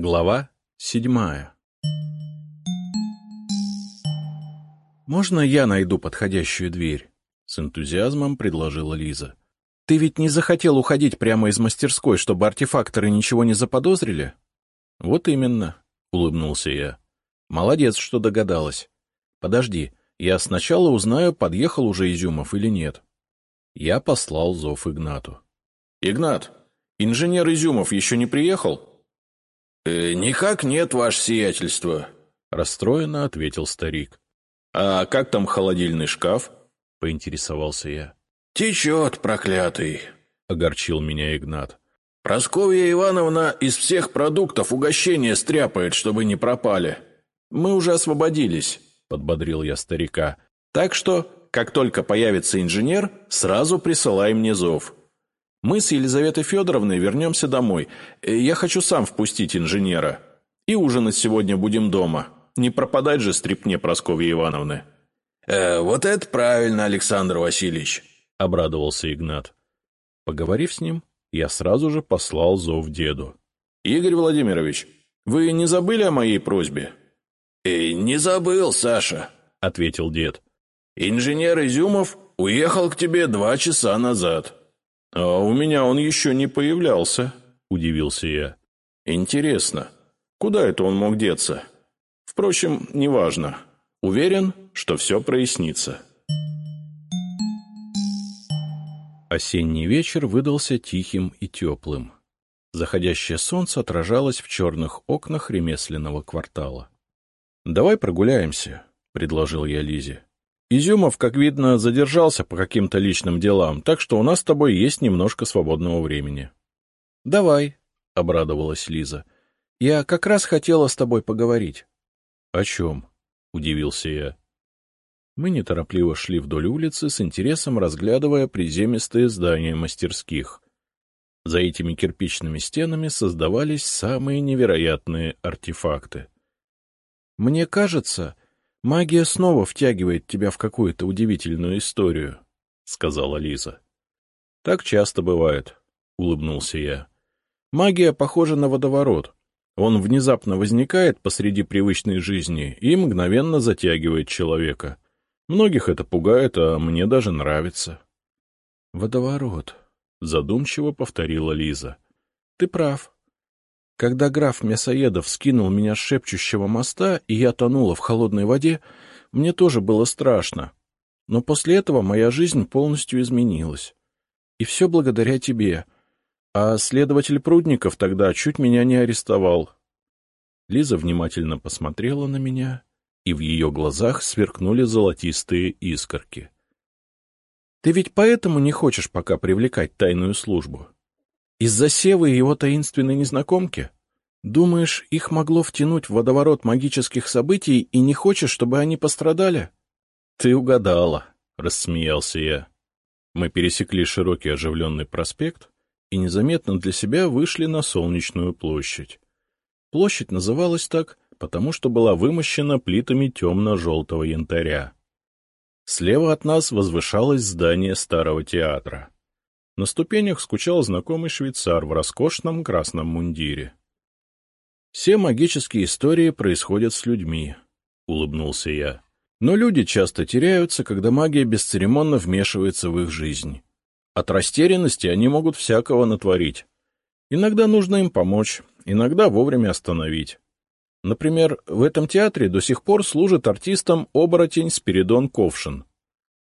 Глава седьмая «Можно я найду подходящую дверь?» — с энтузиазмом предложила Лиза. «Ты ведь не захотел уходить прямо из мастерской, чтобы артефакторы ничего не заподозрили?» «Вот именно», — улыбнулся я. «Молодец, что догадалась. Подожди, я сначала узнаю, подъехал уже Изюмов или нет». Я послал зов Игнату. «Игнат, инженер Изюмов еще не приехал?» «Э, «Никак нет, ваше сиятельство», — расстроенно ответил старик. «А как там холодильный шкаф?» — поинтересовался я. «Течет, проклятый», — огорчил меня Игнат. «Просковья Ивановна из всех продуктов угощения стряпает, чтобы не пропали». «Мы уже освободились», — подбодрил я старика. «Так что, как только появится инженер, сразу присылай мне зов. Мы с Елизаветой Федоровной вернемся домой. Э, я хочу сам впустить инженера. И ужинать сегодня будем дома. Не пропадать же стрипне Прасковьи Ивановны. «Э, «Вот это правильно, Александр Васильевич», — обрадовался Игнат. Поговорив с ним, я сразу же послал зов деду. «Игорь Владимирович, вы не забыли о моей просьбе?» «Э, «Не забыл, Саша», — ответил дед. «Инженер Изюмов уехал к тебе два часа назад». «А у меня он еще не появлялся», — удивился я. «Интересно, куда это он мог деться? Впрочем, неважно. Уверен, что все прояснится». Осенний вечер выдался тихим и теплым. Заходящее солнце отражалось в черных окнах ремесленного квартала. «Давай прогуляемся», — предложил я Лизе. Изюмов, как видно, задержался по каким-то личным делам, так что у нас с тобой есть немножко свободного времени. — Давай, — обрадовалась Лиза. — Я как раз хотела с тобой поговорить. — О чем? — удивился я. Мы неторопливо шли вдоль улицы, с интересом разглядывая приземистые здания мастерских. За этими кирпичными стенами создавались самые невероятные артефакты. — Мне кажется, Магия снова втягивает тебя в какую-то удивительную историю, — сказала Лиза. — Так часто бывает, — улыбнулся я. Магия похожа на водоворот. Он внезапно возникает посреди привычной жизни и мгновенно затягивает человека. Многих это пугает, а мне даже нравится. — Водоворот, — задумчиво повторила Лиза. — Ты прав. Когда граф Мясоедов скинул меня с шепчущего моста, и я тонула в холодной воде, мне тоже было страшно. Но после этого моя жизнь полностью изменилась. И все благодаря тебе. А следователь Прудников тогда чуть меня не арестовал. Лиза внимательно посмотрела на меня, и в ее глазах сверкнули золотистые искорки. — Ты ведь поэтому не хочешь пока привлекать тайную службу? Из-за Севы его таинственной незнакомки? Думаешь, их могло втянуть в водоворот магических событий и не хочешь, чтобы они пострадали? — Ты угадала, — рассмеялся я. Мы пересекли широкий оживленный проспект и незаметно для себя вышли на Солнечную площадь. Площадь называлась так, потому что была вымощена плитами темно-желтого янтаря. Слева от нас возвышалось здание старого театра. На ступенях скучал знакомый швейцар в роскошном красном мундире. — Все магические истории происходят с людьми, — улыбнулся я. Но люди часто теряются, когда магия бесцеремонно вмешивается в их жизнь. От растерянности они могут всякого натворить. Иногда нужно им помочь, иногда вовремя остановить. Например, в этом театре до сих пор служит артистом оборотень Спиридон Ковшин.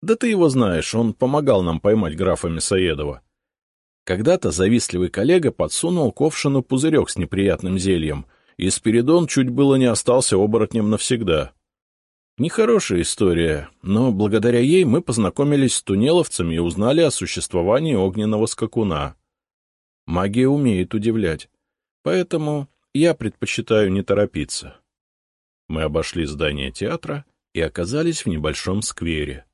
Да ты его знаешь, он помогал нам поймать графа Мясоедова. Когда-то завистливый коллега подсунул Ковшину пузырек с неприятным зельем, и Спиридон чуть было не остался оборотнем навсегда. Нехорошая история, но благодаря ей мы познакомились с тунеловцами и узнали о существовании огненного скакуна. Магия умеет удивлять, поэтому я предпочитаю не торопиться. Мы обошли здание театра и оказались в небольшом сквере.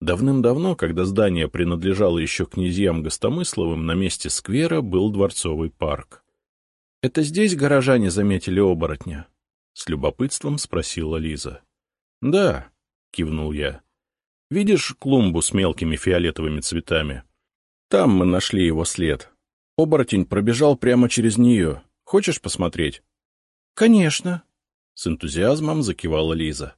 Давным-давно, когда здание принадлежало еще князьям Гостомысловым, на месте сквера был дворцовый парк. — Это здесь горожане заметили оборотня? — с любопытством спросила Лиза. — Да, — кивнул я. — Видишь клумбу с мелкими фиолетовыми цветами? Там мы нашли его след. Оборотень пробежал прямо через нее. Хочешь посмотреть? Конечно, — с энтузиазмом закивала Лиза. —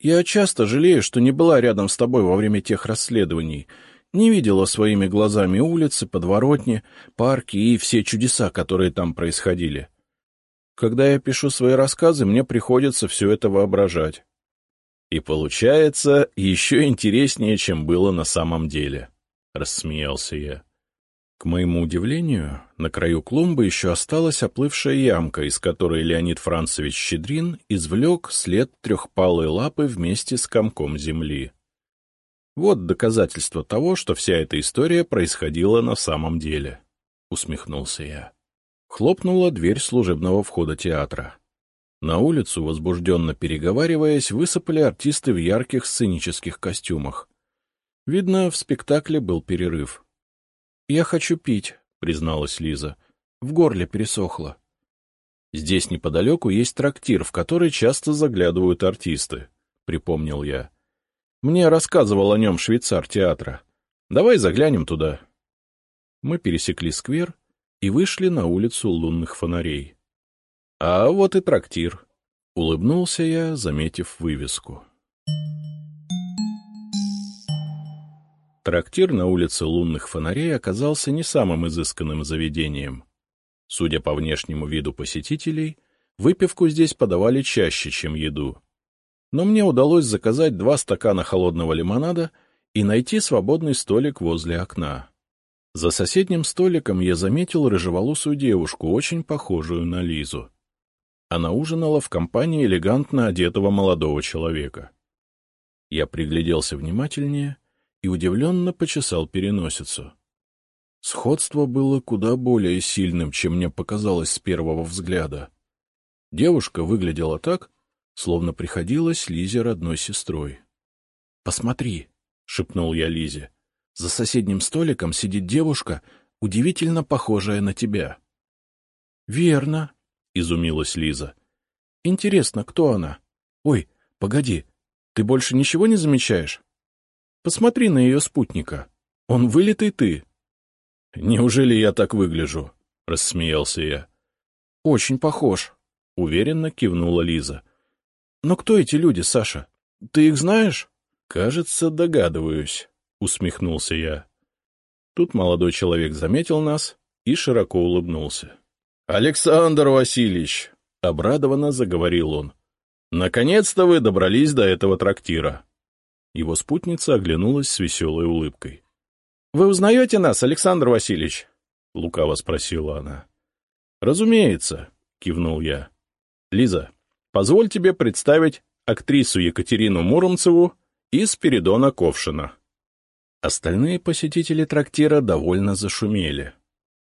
Я часто жалею, что не была рядом с тобой во время тех расследований, не видела своими глазами улицы, подворотни, парки и все чудеса, которые там происходили. Когда я пишу свои рассказы, мне приходится все это воображать. И получается еще интереснее, чем было на самом деле, — рассмеялся я. К моему удивлению, на краю клумбы еще осталась оплывшая ямка, из которой Леонид Францевич Щедрин извлек след трехпалой лапы вместе с комком земли. Вот доказательство того, что вся эта история происходила на самом деле, — усмехнулся я. Хлопнула дверь служебного входа театра. На улицу, возбужденно переговариваясь, высыпали артисты в ярких сценических костюмах. Видно, в спектакле был перерыв. — Я хочу пить, — призналась Лиза. — В горле пересохло. Здесь неподалеку есть трактир, в который часто заглядывают артисты, — припомнил я. Мне рассказывал о нем швейцар театра. Давай заглянем туда. Мы пересекли сквер и вышли на улицу лунных фонарей. — А вот и трактир, — улыбнулся я, заметив вывеску. Трактир на улице лунных фонарей оказался не самым изысканным заведением. Судя по внешнему виду посетителей, выпивку здесь подавали чаще, чем еду. Но мне удалось заказать два стакана холодного лимонада и найти свободный столик возле окна. За соседним столиком я заметил рыжеволосую девушку, очень похожую на Лизу. Она ужинала в компании элегантно одетого молодого человека. Я пригляделся внимательнее — и удивленно почесал переносицу. Сходство было куда более сильным, чем мне показалось с первого взгляда. Девушка выглядела так, словно приходилась Лизе родной сестрой. — Посмотри, — шепнул я Лизе, — за соседним столиком сидит девушка, удивительно похожая на тебя. — Верно, — изумилась Лиза. — Интересно, кто она? Ой, погоди, ты больше ничего не замечаешь? Посмотри на ее спутника. Он вылитый ты. — Неужели я так выгляжу? — рассмеялся я. — Очень похож, — уверенно кивнула Лиза. — Но кто эти люди, Саша? Ты их знаешь? — Кажется, догадываюсь, — усмехнулся я. Тут молодой человек заметил нас и широко улыбнулся. — Александр Васильевич! — обрадованно заговорил он. — Наконец-то вы добрались до этого трактира. Его спутница оглянулась с веселой улыбкой. — Вы узнаете нас, Александр Васильевич? — лукаво спросила она. — Разумеется, — кивнул я. — Лиза, позволь тебе представить актрису Екатерину Муромцеву и Спиридона Ковшина. Остальные посетители трактира довольно зашумели.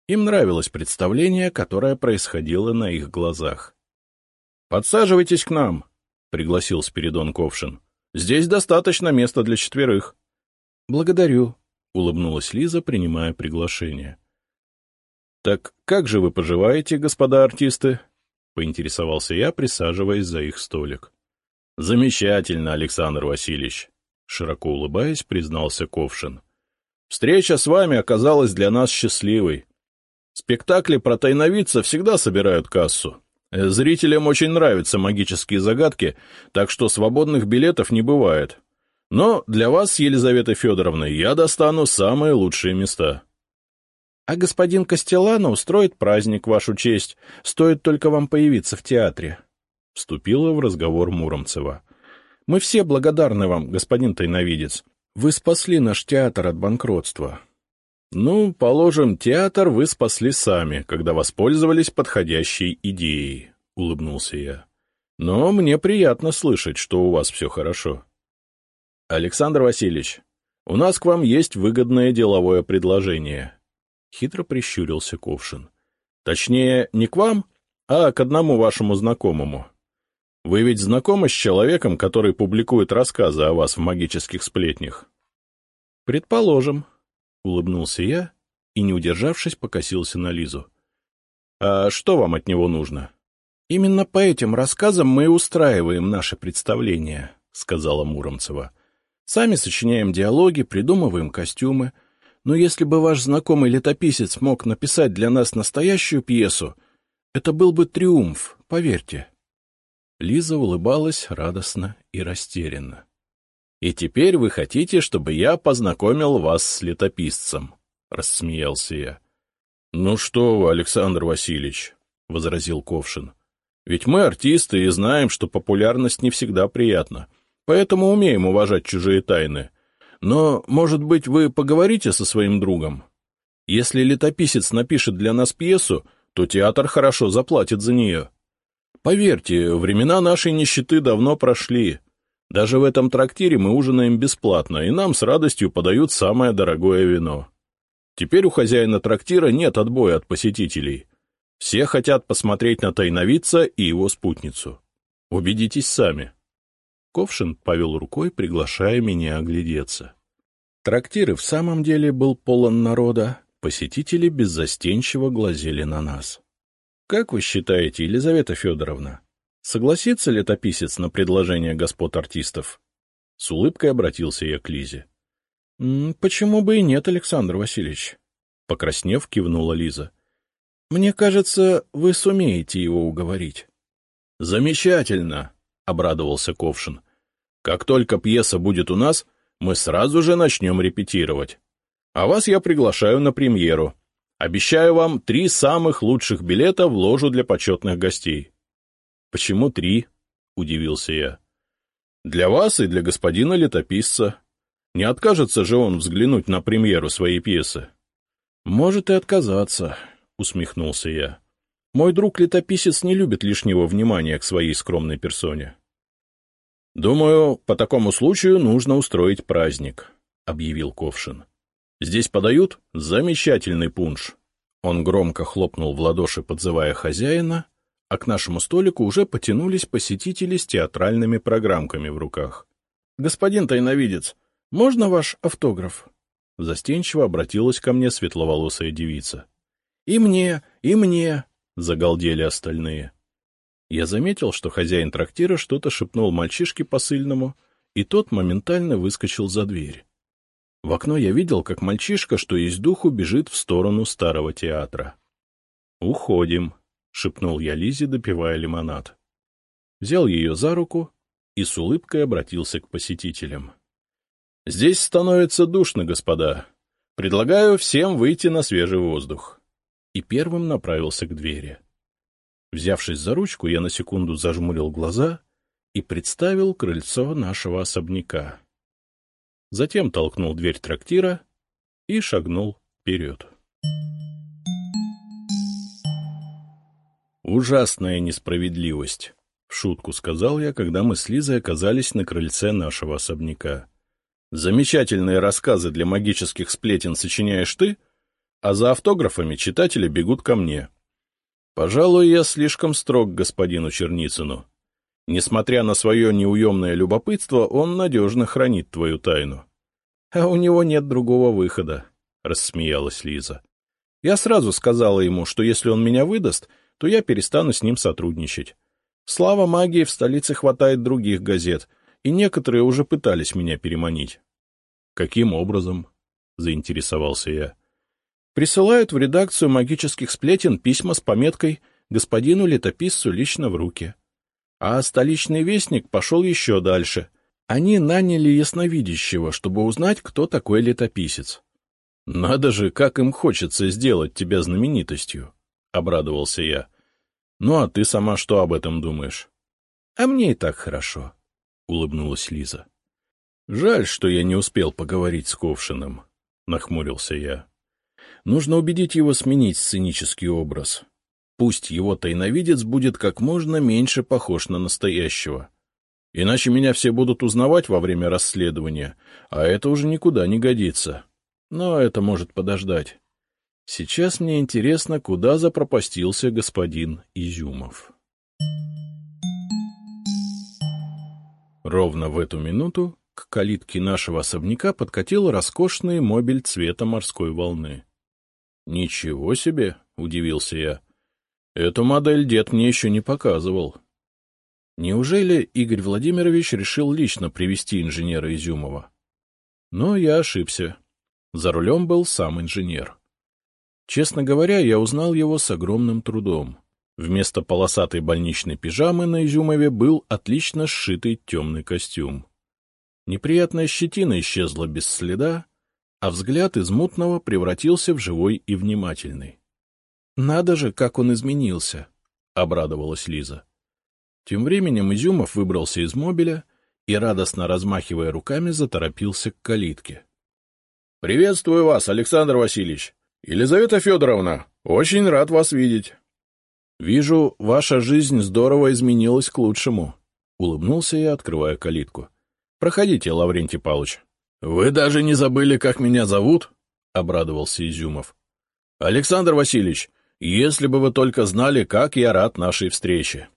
Им нравилось представление, которое происходило на их глазах. — Подсаживайтесь к нам, — пригласил Спиридон Ковшин. Здесь достаточно места для четверых. — Благодарю, — улыбнулась Лиза, принимая приглашение. — Так как же вы поживаете, господа артисты? — поинтересовался я, присаживаясь за их столик. — Замечательно, Александр Васильевич, — широко улыбаясь, признался Ковшин. — Встреча с вами оказалась для нас счастливой. Спектакли про тайновидца всегда собирают кассу. Зрителям очень нравятся магические загадки, так что свободных билетов не бывает. Но для вас с Елизаветой Федоровной я достану самые лучшие места. — А господин Костелано устроит праздник, вашу честь, стоит только вам появиться в театре. Вступила в разговор Муромцева. — Мы все благодарны вам, господин тайновидец. Вы спасли наш театр от банкротства. Ну, положим, театр вы спасли сами, когда воспользовались подходящей идеей, — улыбнулся я. Но мне приятно слышать, что у вас все хорошо. Александр Васильевич, у нас к вам есть выгодное деловое предложение. Хитро прищурился Ковшин. Точнее, не к вам, а к одному вашему знакомому. Вы ведь знакомы с человеком, который публикует рассказы о вас в магических сплетнях? — Предположим, Улыбнулся я и, не удержавшись, покосился на Лизу. — А что вам от него нужно? — Именно по этим рассказам мы и устраиваем наше представление, — сказала Муромцева. — Сами сочиняем диалоги, придумываем костюмы. Но если бы ваш знакомый летописец мог написать для нас настоящую пьесу, Это был бы триумф, поверьте. Лиза улыбалась радостно и растерянно. — И теперь вы хотите, чтобы я познакомил вас с летописцем? — рассмеялся я. — Ну что вы, Александр Васильевич, — возразил Ковшин. — Ведь мы артисты и знаем, что популярность не всегда приятна, поэтому умеем уважать чужие тайны. Но, может быть, вы поговорите со своим другом? Если летописец напишет для нас пьесу, то театр хорошо заплатит за нее. Поверьте, времена нашей нищеты давно прошли. Даже в этом трактире мы ужинаем бесплатно, и нам с радостью подают самое дорогое вино. Теперь у хозяина трактира нет отбоя от посетителей. Все хотят посмотреть на тайновидца и его спутницу. Убедитесь сами. Ковшин повел рукой, приглашая меня оглядеться. Трактир и в самом деле был полон народа, посетители беззастенчиво глазели на нас. — Как вы считаете, Елизавета Федоровна, согласится летописец на предложение господ артистов? С улыбкой обратился я к Лизе. — Почему бы и нет, Александр Васильевич? Покраснев, кивнула Лиза. — Мне кажется, вы сумеете его уговорить. — Замечательно! — обрадовался Ковшин. — Как только пьеса будет у нас, мы сразу же начнем репетировать. А вас я приглашаю на премьеру. Обещаю вам три самых лучших билета в ложу для почетных гостей. — Почему три? — удивился я. — Для вас и для господина летописца. Не откажется же он взглянуть на премьеру своей пьесы. — Может и отказаться, — усмехнулся я. — Мой друг-летописец не любит лишнего внимания к своей скромной персоне. — Думаю, по такому случаю нужно устроить праздник, — объявил Ковшин. — Здесь подают замечательный пунш. Он громко хлопнул в ладоши, подзывая хозяина, а к нашему столику уже потянулись посетители с театральными программками в руках. — Господин тайновидец, можно ваш автограф? Застенчиво обратилась ко мне светловолосая девица. — И мне, и мне! — загалдели остальные. Я заметил, что хозяин трактира что-то шепнул мальчишке посыльному, и тот моментально выскочил за дверь. В окно я видел, как мальчишка, что есть духу, бежит в сторону старого театра. — Уходим, — шепнул я Лизе, допивая лимонад. Взял ее за руку и с улыбкой обратился к посетителям. — Здесь становится душно, господа. Предлагаю всем выйти на свежий воздух. И первым направился к двери. Взявшись за ручку, я на секунду зажмурил глаза и представил крыльцо нашего особняка. Затем толкнул дверь трактира и шагнул вперед. Ужасная несправедливость, — в шутку сказал я, когда мы с Лизой оказались на крыльце нашего особняка. Замечательные рассказы для магических сплетен сочиняешь ты, а за автографами читатели бегут ко мне. Пожалуй, я слишком строг господину Черницыну. Несмотря на свое неуемное любопытство, он надежно хранит твою тайну. — А у него нет другого выхода, — рассмеялась Лиза. Я сразу сказала ему, что если он меня выдаст, то я перестану с ним сотрудничать. Слава магии в столице хватает других газет, и некоторые уже пытались меня переманить. — Каким образом? — заинтересовался я. — Присылают в редакцию магических сплетен письма с пометкой «Господину летописцу лично в руки». А столичный вестник пошел еще дальше. Они наняли ясновидящего, чтобы узнать, кто такой летописец. — Надо же, как им хочется сделать тебя знаменитостью, — обрадовался я. — Ну а ты сама что об этом думаешь? — А мне и так хорошо, — улыбнулась Лиза. — Жаль, что я не успел поговорить с Ковшиным, — нахмурился я. Нужно убедить его сменить сценический образ. Пусть его тайновидец будет как можно меньше похож на настоящего. Иначе меня все будут узнавать во время расследования, а это уже никуда не годится. Но это может подождать. Сейчас мне интересно, куда запропастился господин Изюмов. Ровно в эту минуту к калитке нашего особняка подкатил роскошный мобиль цвета морской волны. — Ничего себе! — удивился я. — Эту модель дед мне еще не показывал. Неужели Игорь Владимирович решил лично привести инженера Изюмова? Но я ошибся. За рулем был сам инженер. Честно говоря, я узнал его с огромным трудом. Вместо полосатой больничной пижамы на Изюмове был отлично сшитый темный костюм. Неприятная щетина исчезла без следа, а взгляд из мутного превратился в живой и внимательный. — Надо же, как он изменился! — обрадовалась Лиза. Тем временем Изюмов выбрался из мобиля и, радостно размахивая руками, заторопился к калитке. — Приветствую вас, Александр Васильевич! Елизавета Федоровна, очень рад вас видеть! — Вижу, ваша жизнь здорово изменилась к лучшему, — улыбнулся я, открывая калитку. — Проходите, Лаврентий Павлович. — Вы даже не забыли, как меня зовут? — обрадовался Изюмов. — Александр Васильевич, если бы вы только знали, как я рад нашей встрече.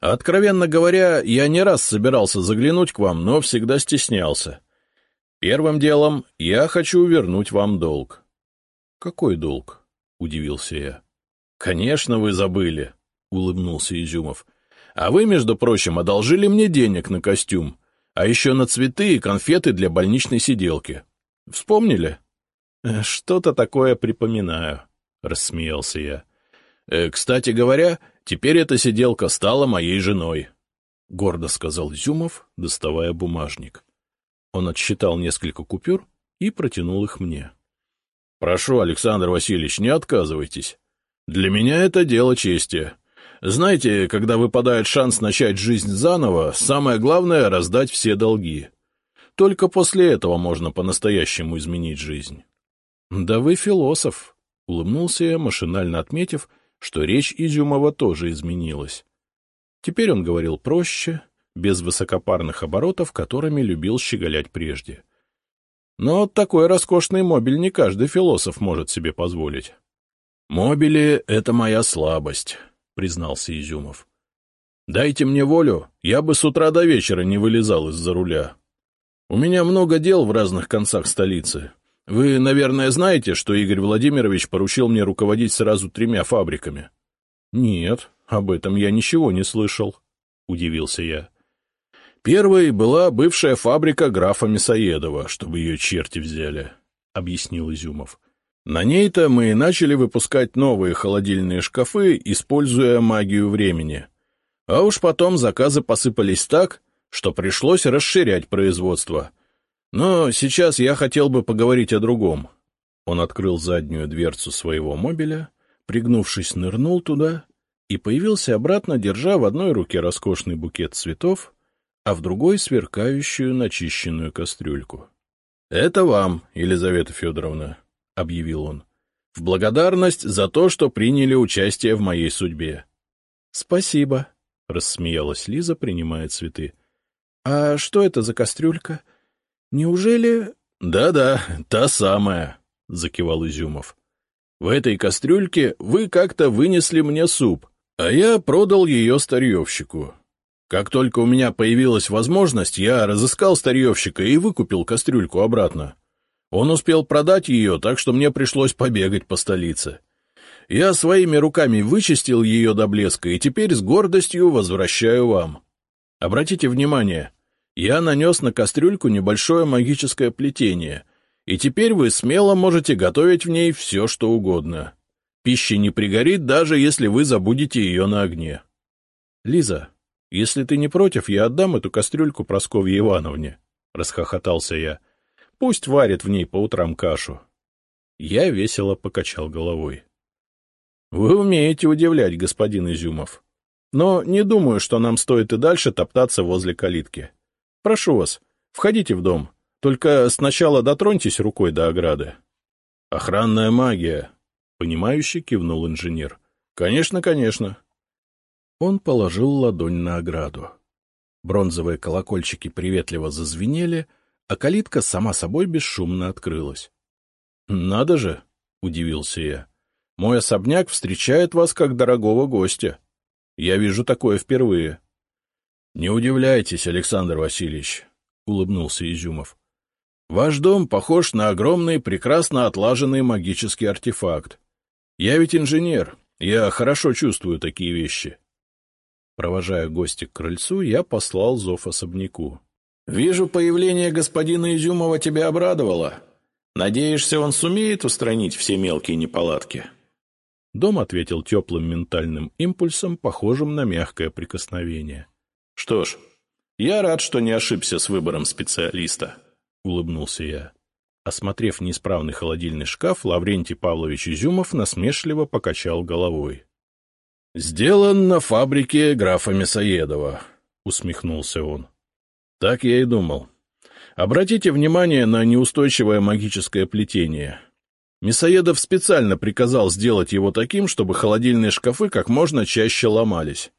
Откровенно говоря, я не раз собирался заглянуть к вам, но всегда стеснялся. Первым делом я хочу вернуть вам долг. — Какой долг? — удивился я. — Конечно, вы забыли, — улыбнулся Изюмов. — А вы, между прочим, одолжили мне денег на костюм, а еще на цветы и конфеты для больничной сиделки. Вспомнили? — Что-то такое припоминаю, — рассмеялся я. «Э, — Кстати говоря, теперь эта сиделка стала моей женой, — гордо сказал Изюмов, доставая бумажник. Он отсчитал несколько купюр и протянул их мне. — Прошу, Александр Васильевич, не отказывайтесь. Для меня это дело чести. Знаете, когда выпадает шанс начать жизнь заново, самое главное — раздать все долги. Только после этого можно по-настоящему изменить жизнь. — Да вы философ, — улыбнулся я, машинально отметив, что речь Изюмова тоже изменилась. Теперь он говорил проще, без высокопарных оборотов, которыми любил щеголять прежде. Но такой роскошный мобиль не каждый философ может себе позволить. «Мобили — это моя слабость», — признался Изюмов. «Дайте мне волю, я бы с утра до вечера не вылезал из-за руля. У меня много дел в разных концах столицы. Вы, наверное, знаете, что Игорь Владимирович поручил мне руководить сразу тремя фабриками?» «Нет, об этом я ничего не слышал», — удивился я. «Первой была бывшая фабрика графа Мясоедова, чтобы ее черти взяли», — объяснил Изюмов. На ней-то мы и начали выпускать новые холодильные шкафы, используя магию времени. А уж потом заказы посыпались так, что пришлось расширять производство. Но сейчас я хотел бы поговорить о другом. Он открыл заднюю дверцу своего мобиля, пригнувшись, нырнул туда и появился обратно, держа в одной руке роскошный букет цветов, а в другой — сверкающую начищенную кастрюльку. — Это вам, Елизавета Федоровна, — объявил он, — в благодарность за то, что приняли участие в моей судьбе. — Спасибо, — рассмеялась Лиза, принимая цветы. — А что это за кастрюлька? Неужели... Да — Да-да, та самая, — закивал Изюмов. — В этой кастрюльке вы как-то вынесли мне суп, а я продал ее старьевщику. Как только у меня появилась возможность, я разыскал старьевщика и выкупил кастрюльку обратно. Он успел продать ее, так что мне пришлось побегать по столице. Я своими руками вычистил ее до блеска и теперь с гордостью возвращаю вам. Обратите внимание, я нанес на кастрюльку небольшое магическое плетение, и теперь вы смело можете готовить в ней все, что угодно. Пища не пригорит, даже если вы забудете ее на огне. Лиза, если ты не против, я отдам эту кастрюльку Прасковье Ивановне, — расхохотался я. Пусть варит в ней по утрам кашу. Я весело покачал головой. — Вы умеете удивлять, господин Изюмов. Но не думаю, что нам стоит и дальше топтаться возле калитки. Прошу вас, входите в дом, только сначала дотроньтесь рукой до ограды. — Охранная магия, — понимающе кивнул инженер. — Конечно, конечно. Он положил ладонь на ограду. Бронзовые колокольчики приветливо зазвенели, а калитка сама собой бесшумно открылась. — Надо же! — удивился я. — Мой особняк встречает вас как дорогого гостя. Я вижу такое впервые. — Не удивляйтесь, Александр Васильевич, — улыбнулся Изюмов. — Ваш дом похож на огромный, прекрасно отлаженный магический артефакт. Я ведь инженер, я хорошо чувствую такие вещи. Провожая гостя к крыльцу, я послал зов особняку. — Вижу, появление господина Изюмова тебя обрадовало. Надеешься, он сумеет устранить все мелкие неполадки? — Дом ответил теплым ментальным импульсом, похожим на мягкое прикосновение. — Что ж, я рад, что не ошибся с выбором специалиста, — улыбнулся я. Осмотрев неисправный холодильный шкаф, Лаврентий Павлович Изюмов насмешливо покачал головой. — Сделан на фабрике графа Мясоедова, — усмехнулся он. — Так я и думал. Обратите внимание на неустойчивое магическое плетение. Мясоедов специально приказал сделать его таким, чтобы холодильные шкафы как можно чаще ломались.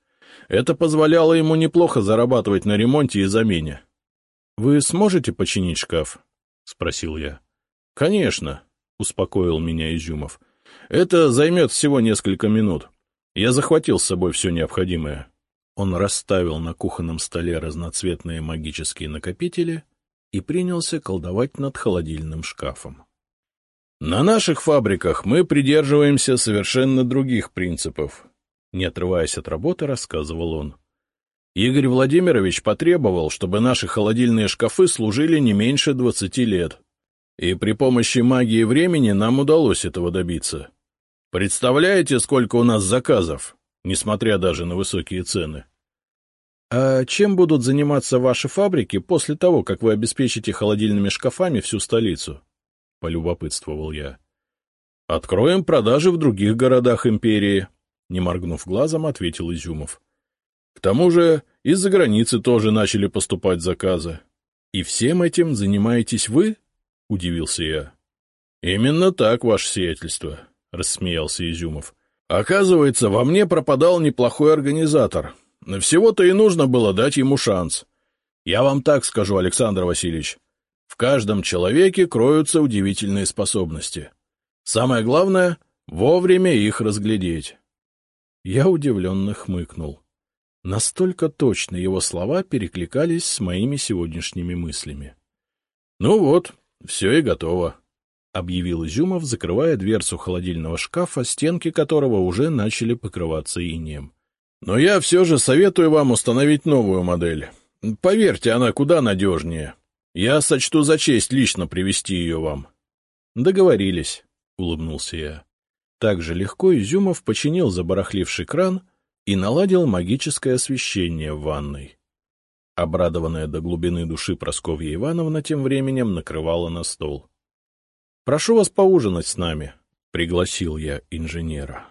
Это позволяло ему неплохо зарабатывать на ремонте и замене. — Вы сможете починить шкаф? — спросил я. — Конечно, — успокоил меня Изюмов. — Это займет всего несколько минут. Я захватил с собой все необходимое. Он расставил на кухонном столе разноцветные магические накопители и принялся колдовать над холодильным шкафом. На наших фабриках мы придерживаемся совершенно других принципов, не отрываясь от работы, рассказывал он. Игорь Владимирович потребовал, чтобы наши холодильные шкафы служили не меньше двадцати лет. И при помощи магии времени нам удалось этого добиться. Представляете, сколько у нас заказов, несмотря даже на высокие цены? — А чем будут заниматься ваши фабрики после того, как вы обеспечите холодильными шкафами всю столицу? — полюбопытствовал я. — Откроем продажи в других городах империи, — не моргнув глазом, ответил Изюмов. — К тому же из-за границы тоже начали поступать заказы. — И всем этим занимаетесь вы? — удивился я. — Именно так, ваше сиятельство, — рассмеялся Изюмов. — Оказывается, во мне пропадал неплохой организатор. Всего-то и нужно было дать ему шанс. Я вам так скажу, Александр Васильевич. В каждом человеке кроются удивительные способности. Самое главное — вовремя их разглядеть. Я удивленно хмыкнул. Настолько точно его слова перекликались с моими сегодняшними мыслями. — Ну вот, все и готово, — объявил Изюмов, закрывая дверцу холодильного шкафа, стенки которого уже начали покрываться инеем. — Но я все же советую вам установить новую модель. Поверьте, она куда надежнее. Я сочту за честь лично привести ее вам. — Договорились, — улыбнулся я. Так же легко Изюмов починил забарахливший кран и наладил магическое освещение в ванной. Обрадованная до глубины души Просковья Ивановна тем временем накрывала на стол. — Прошу вас поужинать с нами, — пригласил я инженера.